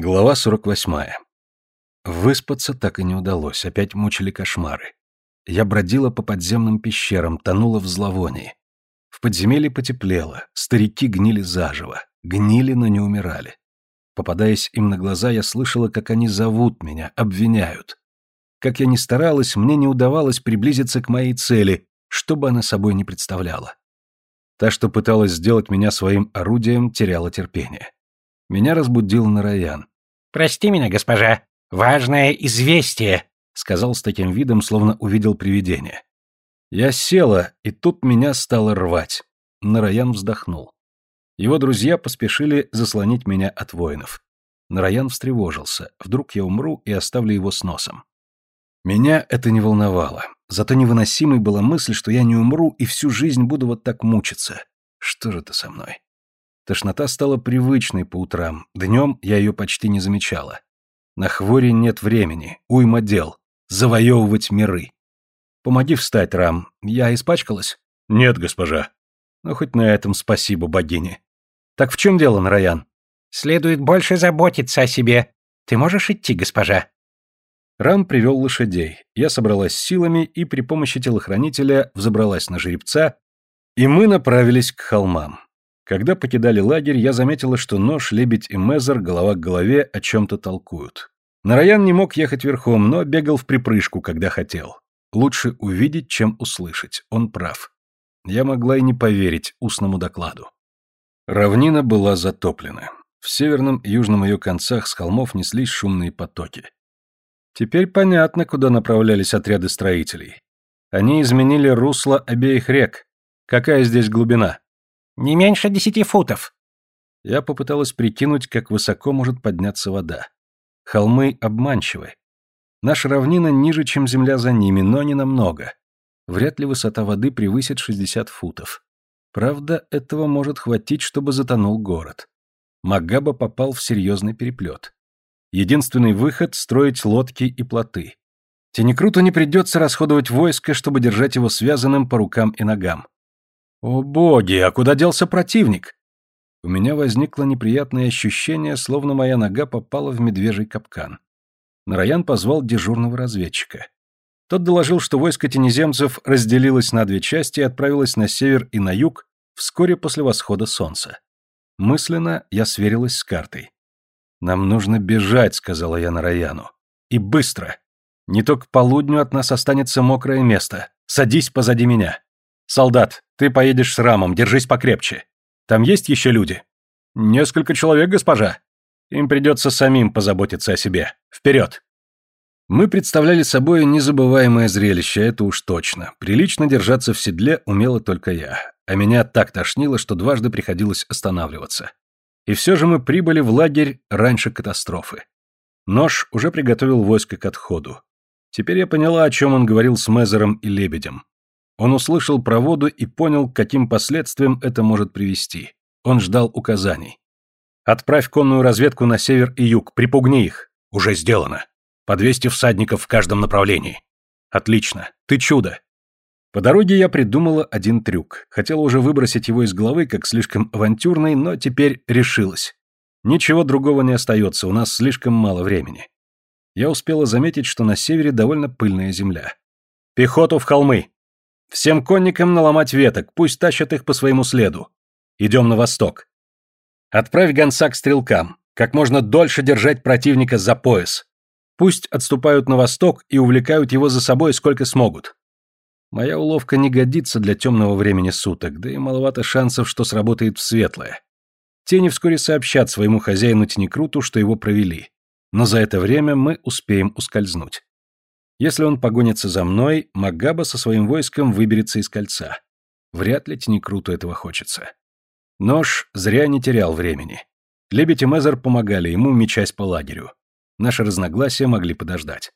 Глава 48. Выспаться так и не удалось, опять мучили кошмары. Я бродила по подземным пещерам, тонула в зловонии. В подземелье потеплело, старики гнили заживо, гнили, но не умирали. Попадаясь им на глаза, я слышала, как они зовут меня, обвиняют. Как я ни старалась, мне не удавалось приблизиться к моей цели, что бы она собой не представляла. Та, что пыталась сделать меня своим орудием, теряла терпение. Меня разбудил Нараян. «Прости меня, госпожа. Важное известие», — сказал с таким видом, словно увидел привидение. Я села, и тут меня стало рвать. Нараян вздохнул. Его друзья поспешили заслонить меня от воинов. Нараян встревожился. Вдруг я умру и оставлю его с носом. Меня это не волновало. Зато невыносимой была мысль, что я не умру и всю жизнь буду вот так мучиться. Что же это со мной? Тошнота стала привычной по утрам, днем я ее почти не замечала. На хворе нет времени, уйма дел, завоевывать миры. Помоги встать, Рам, я испачкалась? Нет, госпожа. Ну, хоть на этом спасибо богине. Так в чем дело, Нараян? Следует больше заботиться о себе. Ты можешь идти, госпожа? Рам привел лошадей. Я собралась силами и при помощи телохранителя взобралась на жеребца, и мы направились к холмам. Когда покидали лагерь, я заметила, что нож, лебедь и мезер голова к голове о чем-то толкуют. Нараян не мог ехать верхом, но бегал в припрыжку, когда хотел. Лучше увидеть, чем услышать. Он прав. Я могла и не поверить устному докладу. Равнина была затоплена. В северном и южном ее концах с холмов неслись шумные потоки. Теперь понятно, куда направлялись отряды строителей. Они изменили русло обеих рек. Какая здесь глубина? Не меньше десяти футов. Я попыталась прикинуть, как высоко может подняться вода. Холмы обманчивы. Наша равнина ниже, чем земля за ними, но не намного. Вряд ли высота воды превысит 60 футов. Правда, этого может хватить, чтобы затонул город. Магаба попал в серьезный переплет. Единственный выход — строить лодки и плоты. Тенекруту не придется расходовать войско, чтобы держать его связанным по рукам и ногам. О боги, а куда делся противник? У меня возникло неприятное ощущение, словно моя нога попала в медвежий капкан. Нараян позвал дежурного разведчика. Тот доложил, что войско тенеземцев разделилось на две части и отправилось на север и на юг вскоре после восхода солнца. Мысленно я сверилась с картой. «Нам нужно бежать», — сказала я Нараяну. «И быстро. Не то к полудню от нас останется мокрое место. Садись позади меня». «Солдат, ты поедешь с Рамом, держись покрепче. Там есть еще люди?» «Несколько человек, госпожа. Им придется самим позаботиться о себе. Вперед!» Мы представляли собой незабываемое зрелище, это уж точно. Прилично держаться в седле умела только я. А меня так тошнило, что дважды приходилось останавливаться. И все же мы прибыли в лагерь раньше катастрофы. Нож уже приготовил войско к отходу. Теперь я поняла, о чем он говорил с Мезером и Лебедем. Он услышал про воду и понял, к каким последствиям это может привести. Он ждал указаний. «Отправь конную разведку на север и юг, припугни их». «Уже сделано. По 200 всадников в каждом направлении». «Отлично. Ты чудо». По дороге я придумала один трюк. Хотела уже выбросить его из головы, как слишком авантюрный, но теперь решилась. Ничего другого не остается, у нас слишком мало времени. Я успела заметить, что на севере довольно пыльная земля. «Пехоту в холмы!» Всем конникам наломать веток, пусть тащат их по своему следу. Идем на восток. Отправь гонца к стрелкам. Как можно дольше держать противника за пояс. Пусть отступают на восток и увлекают его за собой сколько смогут. Моя уловка не годится для темного времени суток, да и маловато шансов, что сработает в светлое. Тени вскоре сообщат своему хозяину Тенекруту, что его провели. Но за это время мы успеем ускользнуть. Если он погонится за мной, Магаба со своим войском выберется из кольца. Вряд ли Тинекруту этого хочется. Нож зря не терял времени. Лебедь и Мезер помогали ему, мечась по лагерю. Наши разногласия могли подождать.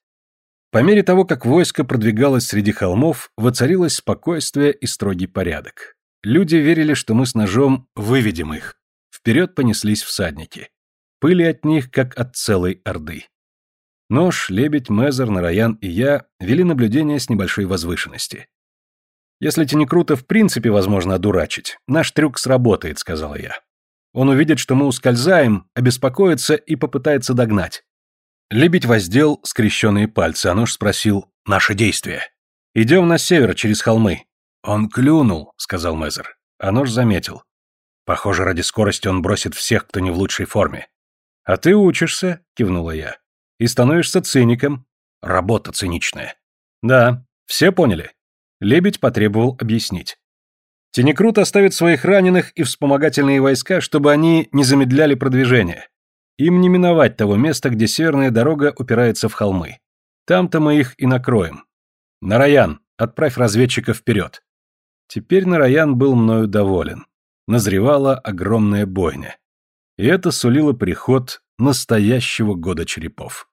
По мере того, как войско продвигалось среди холмов, воцарилось спокойствие и строгий порядок. Люди верили, что мы с ножом выведем их. Вперед понеслись всадники. Пыли от них, как от целой орды. Нож, Лебедь, Мезер, Нараян и я вели наблюдение с небольшой возвышенности. «Если Тенекрута в принципе возможно одурачить, наш трюк сработает», — сказала я. Он увидит, что мы ускользаем, обеспокоится и попытается догнать. Лебедь воздел скрещенные пальцы, а нож спросил «Наше действие». «Идем на север, через холмы». «Он клюнул», — сказал Мезер. А нож заметил. «Похоже, ради скорости он бросит всех, кто не в лучшей форме». «А ты учишься», — кивнула я. «И становишься циником». «Работа циничная». «Да, все поняли». Лебедь потребовал объяснить. Тенекрут оставит своих раненых и вспомогательные войска, чтобы они не замедляли продвижение. Им не миновать того места, где северная дорога упирается в холмы. Там-то мы их и накроем. Нараян, отправь разведчика вперед. Теперь Нараян был мною доволен. Назревала огромная бойня. И это сулило приход настоящего года черепов.